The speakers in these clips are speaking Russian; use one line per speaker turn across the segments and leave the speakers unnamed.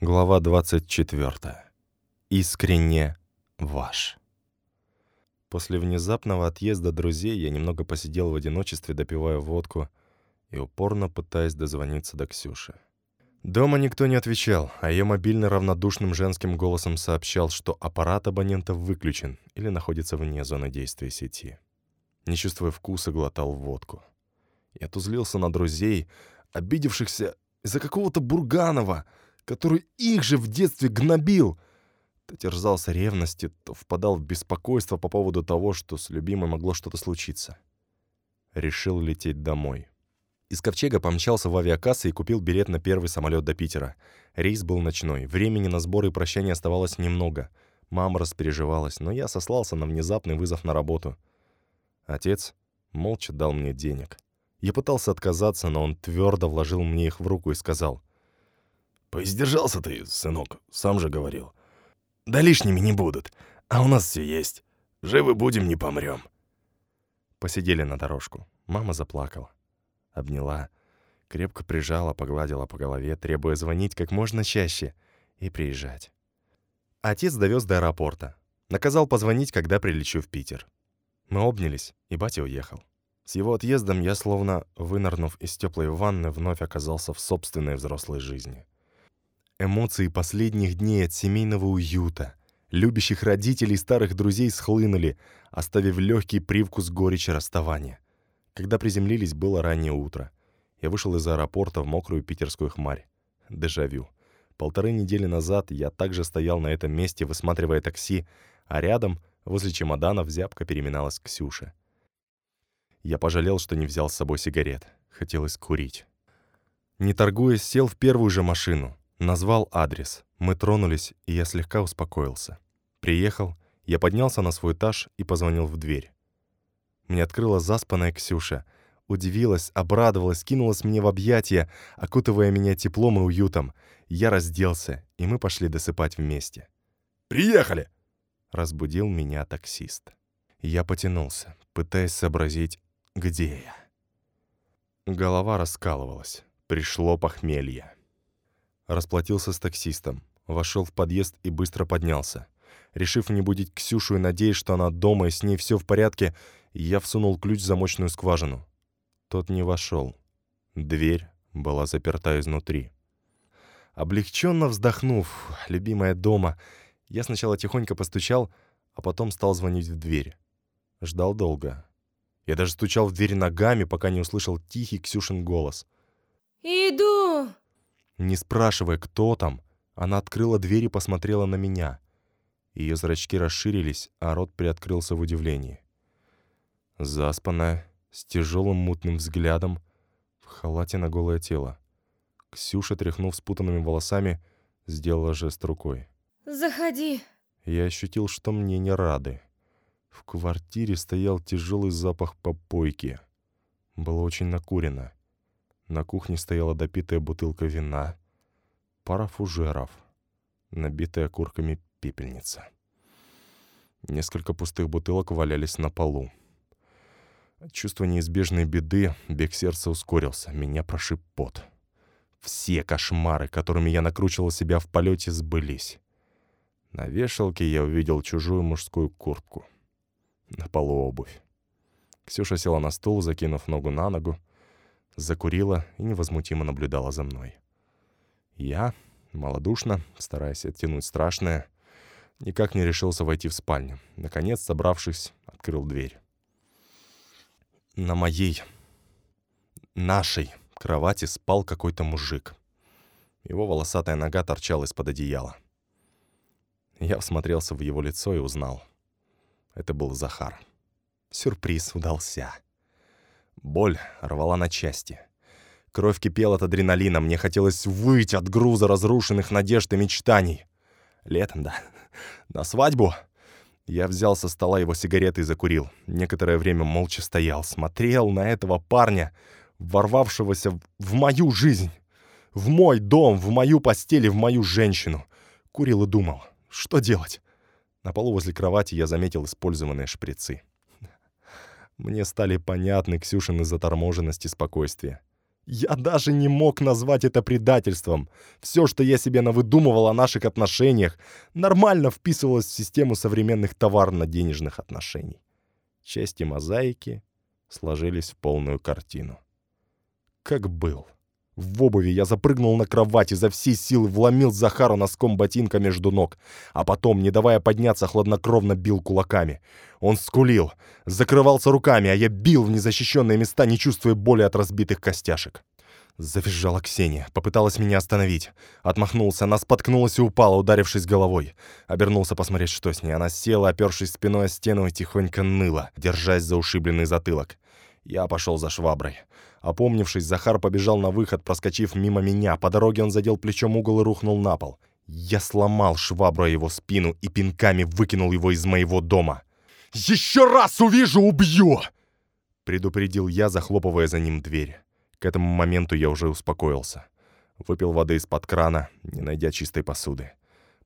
Глава 24. Искренне ваш. После внезапного отъезда друзей я немного посидел в одиночестве, допивая водку и упорно пытаясь дозвониться до Ксюши. Дома никто не отвечал, а ее мобильный равнодушным женским голосом сообщал, что аппарат абонента выключен или находится вне зоны действия сети. Не чувствуя вкуса, глотал водку. Я тузлился на друзей, обидевшихся из-за какого-то Бурганова — который их же в детстве гнобил. То терзался ревности, то впадал в беспокойство по поводу того, что с любимой могло что-то случиться. Решил лететь домой. Из ковчега помчался в авиакассы и купил билет на первый самолет до Питера. Рейс был ночной, времени на сборы и прощания оставалось немного. Мама распереживалась, но я сослался на внезапный вызов на работу. Отец молча дал мне денег. Я пытался отказаться, но он твердо вложил мне их в руку и сказал,
Поиздержался ты, сынок, сам же говорил. Да лишними не будут, а у нас все есть. Живы будем, не помрем.
Посидели на дорожку. Мама заплакала. Обняла, крепко прижала, погладила по голове, требуя звонить как можно чаще и приезжать. Отец довез до аэропорта. Наказал позвонить, когда прилечу в Питер. Мы обнялись, и батя уехал. С его отъездом я, словно вынырнув из теплой ванны, вновь оказался в собственной взрослой жизни. Эмоции последних дней от семейного уюта, любящих родителей и старых друзей схлынули, оставив легкий привкус горечи расставания. Когда приземлились, было раннее утро. Я вышел из аэропорта в мокрую питерскую хмарь. Дежавю. Полторы недели назад я также стоял на этом месте, высматривая такси, а рядом, возле чемоданов, зябко переминалась Ксюша. Я пожалел, что не взял с собой сигарет. Хотелось курить. Не торгуясь, сел в первую же машину. Назвал адрес. Мы тронулись, и я слегка успокоился. Приехал, я поднялся на свой этаж и позвонил в дверь. Мне открыла заспанная Ксюша. Удивилась, обрадовалась, кинулась мне в объятия, окутывая меня теплом и уютом. Я разделся, и мы пошли досыпать вместе.
«Приехали!»
— разбудил меня таксист. Я потянулся, пытаясь сообразить, где я. Голова раскалывалась. Пришло похмелье. Расплатился с таксистом, вошел в подъезд и быстро поднялся. Решив не будить Ксюшу и надеясь, что она дома и с ней все в порядке, я всунул ключ в замочную скважину. Тот не вошел. Дверь была заперта изнутри. Облегченно вздохнув, любимая дома, я сначала тихонько постучал, а потом стал звонить в дверь. Ждал долго. Я даже стучал в дверь ногами, пока не услышал тихий Ксюшин голос.
«Иду!»
Не спрашивая, кто там, она открыла дверь и посмотрела на меня. Ее зрачки расширились, а рот приоткрылся в удивлении. Заспанная, с тяжелым мутным взглядом, в халате на голое тело. Ксюша, тряхнув спутанными волосами, сделала жест рукой.
«Заходи».
Я ощутил, что мне не рады. В квартире стоял тяжелый запах попойки. Было очень накурено. На кухне стояла допитая бутылка вина, пара фужеров, набитая окурками пепельница. Несколько пустых бутылок валялись на полу. От чувства неизбежной беды бег сердца ускорился, меня прошиб пот. Все кошмары, которыми я накручивал себя в полете, сбылись. На вешалке я увидел чужую мужскую куртку. На полу обувь. Ксюша села на стул, закинув ногу на ногу, закурила и невозмутимо наблюдала за мной. Я, малодушно, стараясь оттянуть страшное, никак не решился войти в спальню. Наконец, собравшись, открыл дверь. На моей, нашей кровати спал какой-то мужик. Его волосатая нога торчала из-под одеяла. Я всмотрелся в его лицо и узнал. Это был Захар. Сюрприз удался. Боль рвала на части. Кровь кипела от адреналина, мне хотелось выйти от груза разрушенных надежд и мечтаний. Летом, да. На свадьбу. Я взял со стола его сигареты и закурил. Некоторое время молча стоял, смотрел на этого парня, ворвавшегося в мою жизнь, в мой дом, в мою постель и в мою женщину. Курил и думал, что делать? На полу возле кровати я заметил использованные шприцы. Мне стали понятны Ксюшины заторможенность и спокойствие. Я даже не мог назвать это предательством. Все, что я себе навыдумывал о наших отношениях, нормально вписывалось в систему современных товарно-денежных отношений. Части мозаики сложились в полную картину. Как был. В обуви я запрыгнул на кровать и за всей силы вломил Захару носком ботинка между ног, а потом, не давая подняться, хладнокровно бил кулаками. Он скулил, закрывался руками, а я бил в незащищенные места, не чувствуя боли от разбитых костяшек. Завизжала Ксения, попыталась меня остановить. Отмахнулся, она споткнулась и упала, ударившись головой. Обернулся посмотреть, что с ней. Она села, опершись спиной о стену и тихонько ныла, держась за ушибленный затылок. Я пошел за шваброй. Опомнившись, Захар побежал на выход, проскочив мимо меня. По дороге он задел плечом угол и рухнул на пол. Я сломал швабру его спину и пинками выкинул его из моего дома. «Еще раз увижу, убью!» Предупредил я, захлопывая за ним дверь. К этому моменту я уже успокоился. Выпил воды из-под крана, не найдя чистой посуды.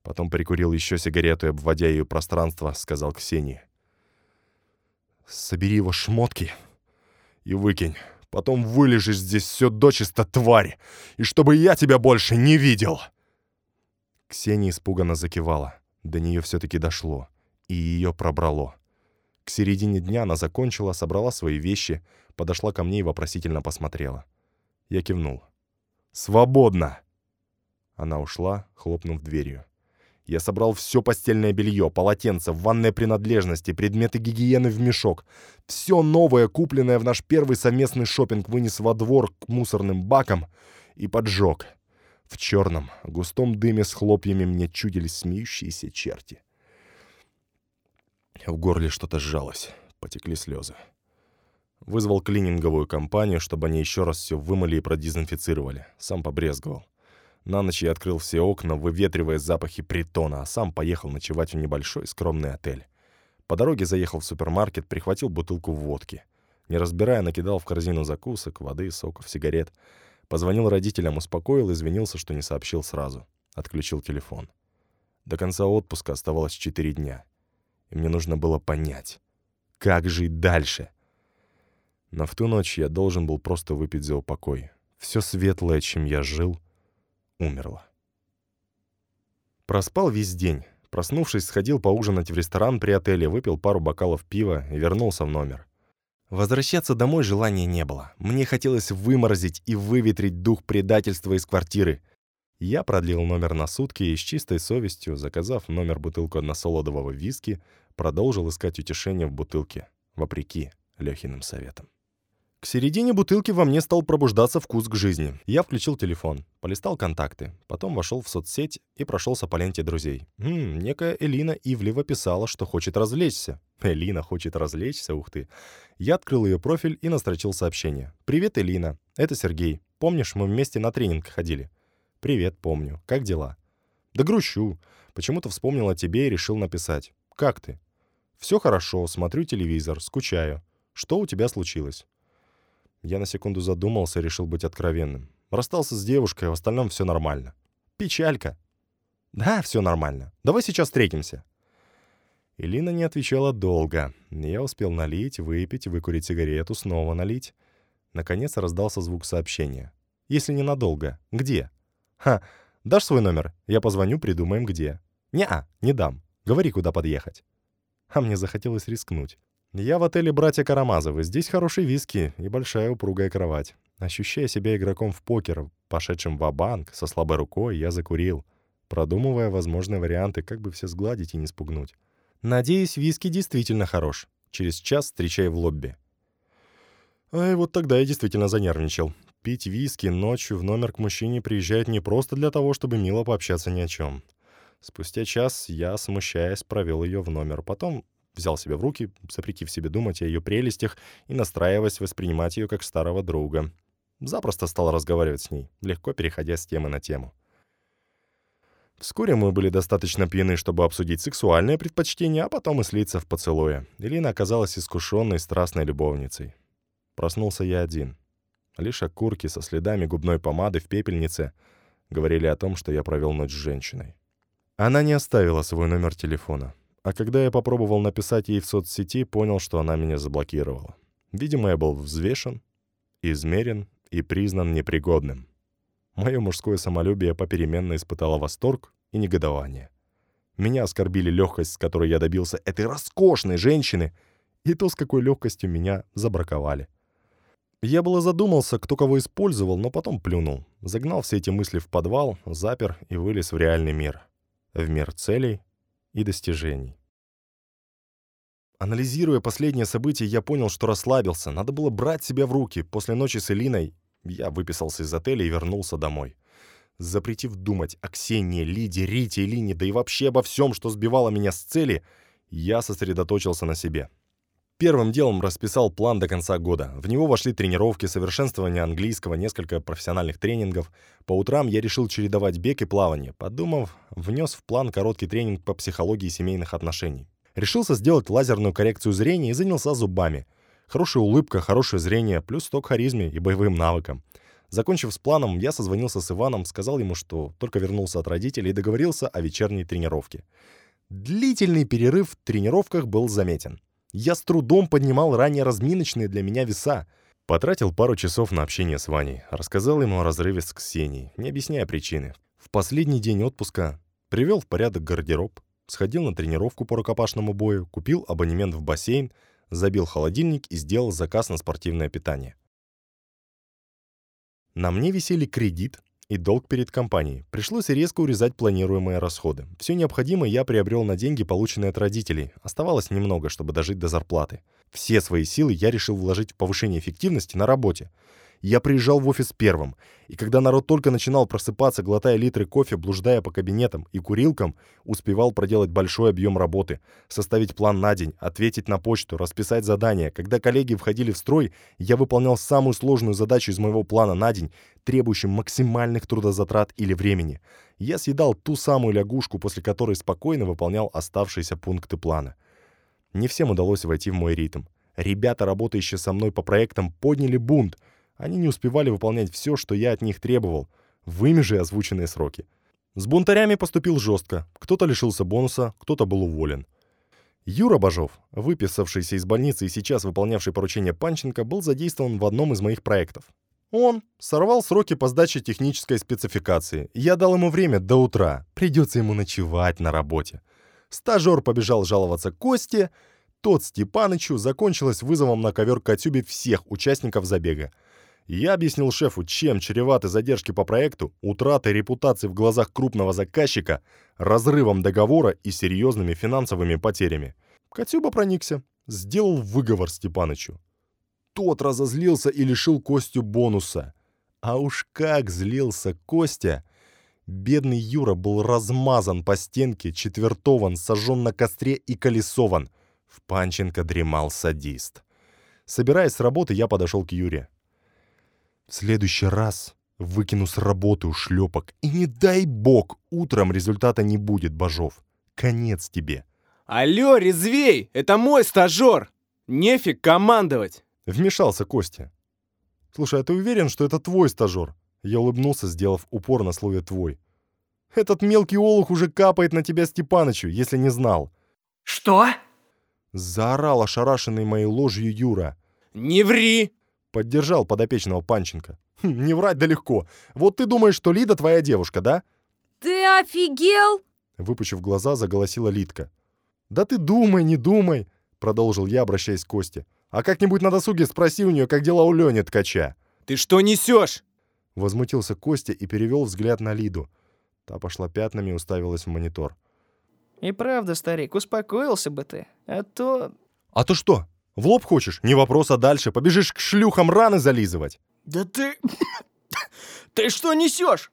Потом прикурил еще сигарету и, обводя ее пространство, сказал Ксении. «Собери его шмотки и выкинь. Потом вылежишь здесь все дочисто, тварь, и чтобы я тебя больше не видел!» Ксения испуганно закивала. До нее все-таки дошло, и ее пробрало. К середине дня она закончила, собрала свои вещи, подошла ко мне и вопросительно посмотрела. Я кивнул. «Свободно!» Она ушла, хлопнув дверью. Я собрал все постельное белье, полотенца, ванные принадлежности, предметы гигиены в мешок. Все новое, купленное в наш первый совместный шопинг, вынес во двор к мусорным бакам и поджег. В черном, густом дыме с хлопьями мне чудились смеющиеся черти. В горле что-то сжалось, потекли слезы. Вызвал клининговую компанию, чтобы они еще раз все вымыли и продезинфицировали. Сам побрезговал. На ночь я открыл все окна, выветривая запахи притона, а сам поехал ночевать в небольшой скромный отель. По дороге заехал в супермаркет, прихватил бутылку водки. Не разбирая, накидал в корзину закусок, воды, соков, сигарет. Позвонил родителям, успокоил, извинился, что не сообщил сразу. Отключил телефон. До конца отпуска оставалось 4 дня. И мне нужно было понять, как жить дальше. Но в ту ночь я должен был просто выпить за упокой. Все светлое, чем я жил, умерла. Проспал весь день. Проснувшись, сходил поужинать в ресторан при отеле, выпил пару бокалов пива и вернулся в номер. Возвращаться домой желания не было. Мне хотелось выморозить и выветрить дух предательства из квартиры. Я продлил номер на сутки и с чистой совестью, заказав номер бутылку односолодового виски, продолжил искать утешение в бутылке, вопреки Лехиным советам. К середине бутылки во мне стал пробуждаться вкус к жизни. Я включил телефон, полистал контакты, потом вошел в соцсеть и прошелся по ленте друзей. Хм, некая Элина Ивлева писала, что хочет развлечься. Элина хочет развлечься, ух ты. Я открыл ее профиль и настрочил сообщение. «Привет, Элина. Это Сергей. Помнишь, мы вместе на тренинг ходили?» «Привет, помню. Как дела?» «Да грущу. Почему-то вспомнил о тебе и решил написать. Как ты?» «Все хорошо. Смотрю телевизор. Скучаю. Что у тебя случилось?» Я на секунду задумался и решил быть откровенным. Расстался с девушкой, а в остальном все нормально. Печалька. Да, все нормально. Давай сейчас встретимся. Илина не отвечала долго. Я успел налить, выпить, выкурить сигарету, снова налить. Наконец раздался звук сообщения. «Если ненадолго. Где?» «Ха, дашь свой номер? Я позвоню, придумаем, где». «Не-а, не дам. Говори, куда подъехать». А мне захотелось рискнуть. Я в отеле «Братья Карамазовы». Здесь хорошие виски и большая упругая кровать. Ощущая себя игроком в покер, пошедшим в банк со слабой рукой, я закурил, продумывая возможные варианты, как бы все сгладить и не спугнуть. Надеюсь, виски действительно хорош. Через час встречай в лобби. А и вот тогда я действительно занервничал. Пить виски ночью в номер к мужчине приезжает не просто для того, чтобы мило пообщаться ни о чем. Спустя час я, смущаясь, провел ее в номер. Потом взял себя в руки, запретив себе думать о ее прелестях и настраиваясь воспринимать ее как старого друга. Запросто стал разговаривать с ней, легко переходя с темы на тему. Вскоре мы были достаточно пьяны, чтобы обсудить сексуальные предпочтения, а потом и слиться в поцелуе. Элина оказалась искушенной страстной любовницей. Проснулся я один. Лишь окурки со следами губной помады в пепельнице говорили о том, что я провел ночь с женщиной. Она не оставила свой номер телефона. А когда я попробовал написать ей в соцсети, понял, что она меня заблокировала. Видимо, я был взвешен, измерен и признан непригодным. Мое мужское самолюбие попеременно испытало восторг и негодование. Меня оскорбили легкость, с которой я добился этой роскошной женщины, и то, с какой легкостью меня забраковали. Я было задумался, кто кого использовал, но потом плюнул. Загнал все эти мысли в подвал, запер и вылез в реальный мир. В мир целей и достижений. Анализируя последние события, я понял, что расслабился. Надо было брать себя в руки. После ночи с Элиной я выписался из отеля и вернулся домой. Запретив думать о Ксении, Лиде, Рите, Лине, да и вообще обо всем, что сбивало меня с цели, я сосредоточился на себе. Первым делом расписал план до конца года. В него вошли тренировки, совершенствование английского, несколько профессиональных тренингов. По утрам я решил чередовать бег и плавание. Подумав, внес в план короткий тренинг по психологии семейных отношений. Решился сделать лазерную коррекцию зрения и занялся зубами. Хорошая улыбка, хорошее зрение, плюс сток харизме и боевым навыкам. Закончив с планом, я созвонился с Иваном, сказал ему, что только вернулся от родителей и договорился о вечерней тренировке. Длительный перерыв в тренировках был заметен. Я с трудом поднимал ранее разминочные для меня веса. Потратил пару часов на общение с Ваней. Рассказал ему о разрыве с Ксенией, не объясняя причины. В последний день отпуска привел в порядок гардероб, сходил на тренировку по рукопашному бою, купил абонемент в бассейн, забил холодильник и сделал заказ на спортивное питание. На мне висели кредит, и долг перед компанией. Пришлось резко урезать планируемые расходы. Все необходимое я приобрел на деньги, полученные от родителей. Оставалось немного, чтобы дожить до зарплаты. Все свои силы я решил вложить в повышение эффективности на работе. Я приезжал в офис первым, и когда народ только начинал просыпаться, глотая литры кофе, блуждая по кабинетам и курилкам, успевал проделать большой объем работы, составить план на день, ответить на почту, расписать задания. Когда коллеги входили в строй, я выполнял самую сложную задачу из моего плана на день, требующим максимальных трудозатрат или времени. Я съедал ту самую лягушку, после которой спокойно выполнял оставшиеся пункты плана. Не всем удалось войти в мой ритм. Ребята, работающие со мной по проектам, подняли бунт — они не успевали выполнять все, что я от них требовал, в ими же озвученные сроки. С бунтарями поступил жестко. Кто-то лишился бонуса, кто-то был уволен. Юра Бажов, выписавшийся из больницы и сейчас выполнявший поручение Панченко, был задействован в одном из моих проектов. Он сорвал сроки по сдаче технической спецификации. Я дал ему время до утра. Придется ему ночевать на работе. Стажер побежал жаловаться Косте. Тот Степанычу закончилось вызовом на ковер Катюбе всех участников забега. Я объяснил шефу, чем чреваты задержки по проекту, утратой репутации в глазах крупного заказчика, разрывом договора и серьезными финансовыми потерями. Катюба проникся, сделал выговор Степанычу. Тот разозлился и лишил Костю бонуса. А уж как злился Костя! Бедный Юра был размазан по стенке, четвертован, сожжен на костре и колесован. В Панченко дремал садист. Собираясь с работы, я подошел к Юре. В следующий раз выкину с работы у шлепок, и не дай бог, утром результата не будет, Бажов. Конец тебе.
Алло, резвей, это мой стажер. Нефиг командовать.
Вмешался Костя. Слушай, а ты уверен, что это твой стажер? Я улыбнулся, сделав упор на слове «твой». Этот мелкий олух уже капает на тебя Степанычу, если не знал.
Что?
Заорал ошарашенный моей ложью Юра.
Не ври!
Поддержал подопечного Панченко. Хм, не врать да легко. Вот ты думаешь, что Лида твоя девушка, да?
Ты офигел?
Выпучив глаза, заголосила Лидка. Да ты думай, не думай, продолжил я, обращаясь к Косте. А как-нибудь на досуге спроси у нее, как дела у Лени Ткача.
Ты что несешь?
Возмутился Костя и перевел взгляд на Лиду. Та пошла пятнами и уставилась в монитор.
И правда, старик, успокоился бы ты. А то...
А то что? В лоб хочешь? Не вопрос, а дальше. Побежишь к шлюхам раны зализывать.
Да ты... Ты что несешь?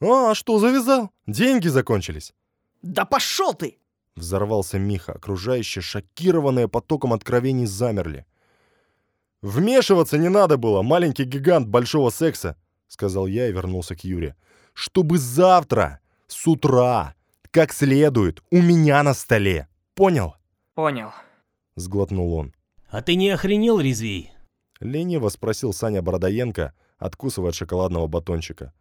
А, что завязал? Деньги закончились.
Да пошел ты!
Взорвался Миха. Окружающие, шокированные потоком откровений, замерли. «Вмешиваться не надо было, маленький гигант большого секса», — сказал я и вернулся к Юре. «Чтобы завтра, с утра, как следует, у меня на столе. Понял?»
«Понял», —
сглотнул он.
«А ты не охренел, Резвей?»
Лениво спросил Саня Бородоенко, откусывая от шоколадного батончика.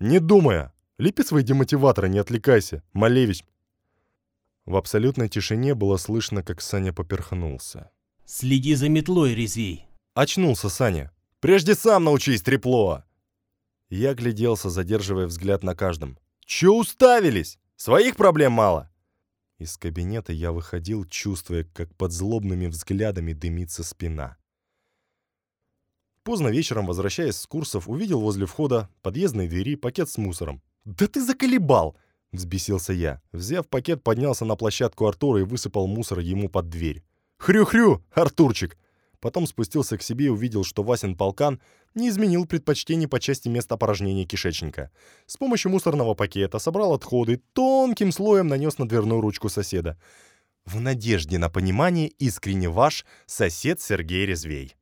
«Не думая! Лепи свои демотиваторы, не отвлекайся! Малевич!» В абсолютной тишине было слышно, как Саня поперхнулся.
«Следи за метлой, Резвей!»
Очнулся Саня. Прежде сам научись, трепло!» Я гляделся, задерживая взгляд на каждом. «Чё уставились? Своих проблем мало!» Из кабинета я выходил, чувствуя, как под злобными взглядами дымится спина. Поздно вечером, возвращаясь с курсов, увидел возле входа подъездной двери пакет с мусором. «Да ты заколебал!» — взбесился я. Взяв пакет, поднялся на площадку Артура и высыпал мусор ему под дверь. «Хрю-хрю, Артурчик!» Потом спустился к себе и увидел, что Васин полкан не изменил предпочтений по части места опорожнения кишечника. С помощью мусорного пакета собрал отходы, тонким слоем нанес на дверную ручку соседа. В надежде на понимание искренне ваш сосед Сергей Резвей.